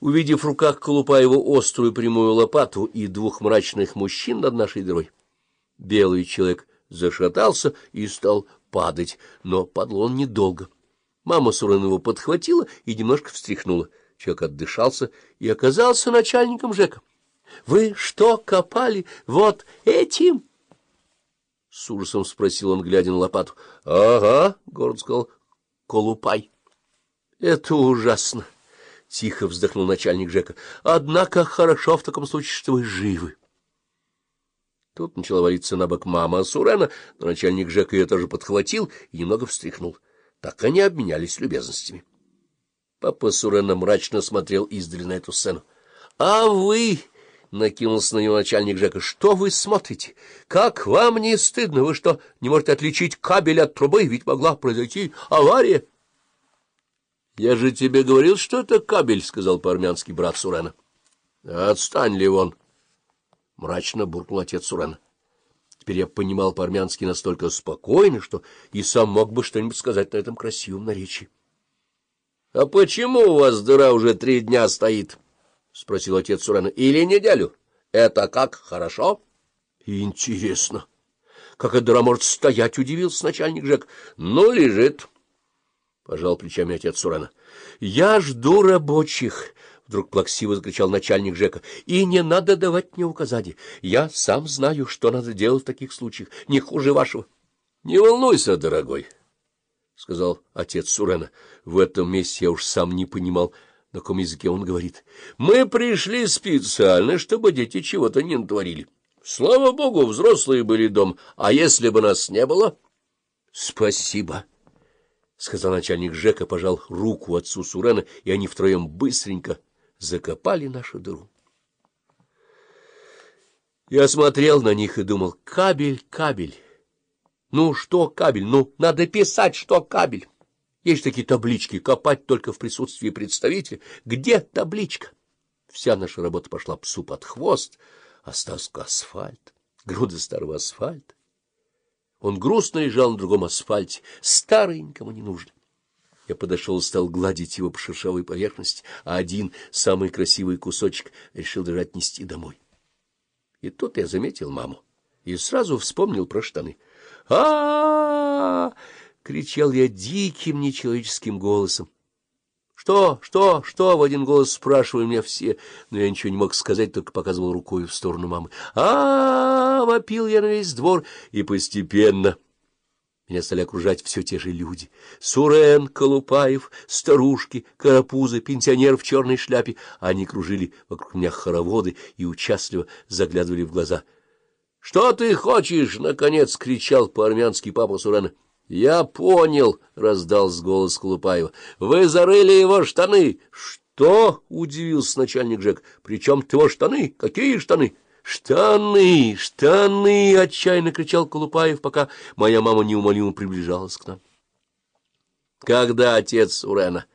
Увидев в руках Колупаева острую прямую лопату и двух мрачных мужчин над нашей дырой, белый человек зашатался и стал падать, но падал он недолго. Мама Сурен его подхватила и немножко встряхнула. Человек отдышался и оказался начальником ЖЭКа. — Вы что, копали вот этим? — с ужасом спросил он, глядя на лопату. — Ага, — город сказал Колупай. — Это ужасно, — тихо вздохнул начальник ЖЭКа. — Однако хорошо в таком случае, что вы живы. Тут начала валиться на бок мама Сурена, но начальник ЖЭКа ее тоже подхватил и немного встряхнул. Так они обменялись любезностями. Папа Сурена мрачно смотрел издали на эту сцену. — А вы... — накинулся на него начальник Жека. — Что вы смотрите? Как вам не стыдно? Вы что, не можете отличить кабель от трубы? Ведь могла произойти авария. — Я же тебе говорил, что это кабель, — сказал по-армянски брат Сурена. — Отстань ли вон! — мрачно буркнул отец Сурена. Теперь я понимал по-армянски настолько спокойно, что и сам мог бы что-нибудь сказать на этом красивом наречии. — А почему у вас дыра уже три дня стоит? —— спросил отец Сурена. — Или неделю? Это как, хорошо? — Интересно. Как эта дыра может стоять? — удивился начальник Жек. — Ну, лежит. — пожал плечами отец Сурена. — Я жду рабочих. — вдруг плаксиво закричал начальник Жека. — И не надо давать мне указания. Я сам знаю, что надо делать в таких случаях. Не хуже вашего. — Не волнуйся, дорогой, — сказал отец Сурена. В этом месте я уж сам не понимал, — на каком языке он говорит. Мы пришли специально, чтобы дети чего-то не натворили. Слава богу, взрослые были дом, а если бы нас не было... — Спасибо, — сказал начальник Жека, пожал руку отцу Сурена, и они втроем быстренько закопали нашу дыру. Я смотрел на них и думал, кабель, кабель. Ну, что кабель? Ну, надо писать, что кабель. Есть такие таблички, копать только в присутствии представителя. Где табличка? Вся наша работа пошла псу под хвост. Остался асфальт, груда старого асфальта. Он грустно лежал на другом асфальте, старый, никому не нужен. Я подошел и стал гладить его по шершавой поверхности, а один, самый красивый кусочек, решил даже отнести домой. И тут я заметил маму и сразу вспомнил про штаны. а, -а, -а, -а — кричал я диким нечеловеческим голосом. «Что, что, что?» — в один голос спрашивали меня все, но я ничего не мог сказать, только показывал рукой в сторону мамы. а, вопил я на весь двор, и постепенно... Меня стали окружать все те же люди. Сурен, Колупаев, старушки, карапузы, пенсионер в черной шляпе. Они кружили вокруг меня хороводы и участливо заглядывали в глаза. — Что ты хочешь? — наконец кричал по-армянски папа Сурена. — Я понял, — раздался голос Колупаева. — Вы зарыли его штаны. — Что? — удивился начальник Жек. — Причем его штаны? Какие штаны? — Штаны, штаны! — отчаянно кричал Колупаев, пока моя мама неумолимо приближалась к нам. Когда отец Урена,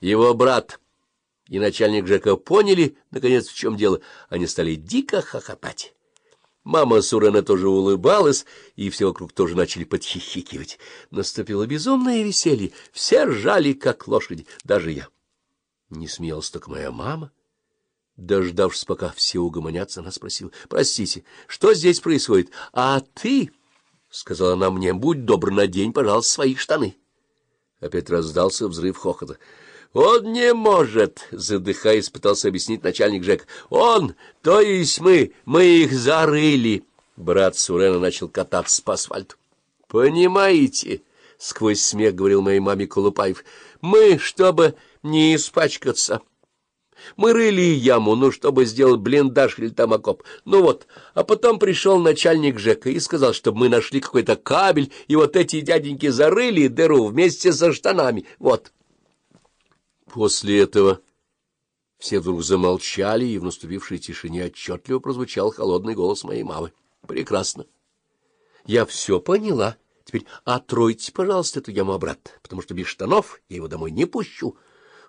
его брат и начальник Жека поняли, наконец, в чем дело, они стали дико хохотать. Мама Сурена тоже улыбалась, и все вокруг тоже начали подхихикивать. Наступило безумное веселье, все ржали, как лошади, даже я. Не смеялась только моя мама. Дождавшись, пока все угомонятся, она спросила, — Простите, что здесь происходит? — А ты, — сказала она мне, — будь добр, надень, пожалуйста, свои штаны. Опять раздался взрыв хохота. Он не может, — задыхаясь, пытался объяснить начальник Жек. Он, то есть мы, мы их зарыли. Брат Сурена начал кататься по асфальту. Понимаете, — сквозь смех говорил моей маме Колупаев, — мы, чтобы не испачкаться... Мы рыли яму, ну, чтобы сделать блиндаж или там окоп. Ну вот, а потом пришел начальник ЖЭКа и сказал, чтобы мы нашли какой-то кабель, и вот эти дяденьки зарыли дыру вместе со штанами. Вот. После этого все вдруг замолчали, и в наступившей тишине отчетливо прозвучал холодный голос моей мамы. Прекрасно. Я все поняла. Теперь отройте, пожалуйста, эту яму обратно, потому что без штанов я его домой не пущу.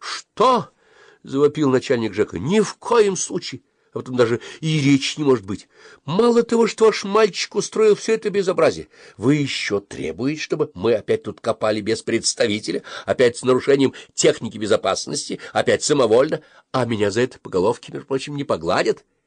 Что? — завопил начальник Жека. — Ни в коем случае. а потом даже и речь не может быть. Мало того, что ваш мальчик устроил все это безобразие, вы еще требуете, чтобы мы опять тут копали без представителя, опять с нарушением техники безопасности, опять самовольно, а меня за это по головке, между прочим, не погладят.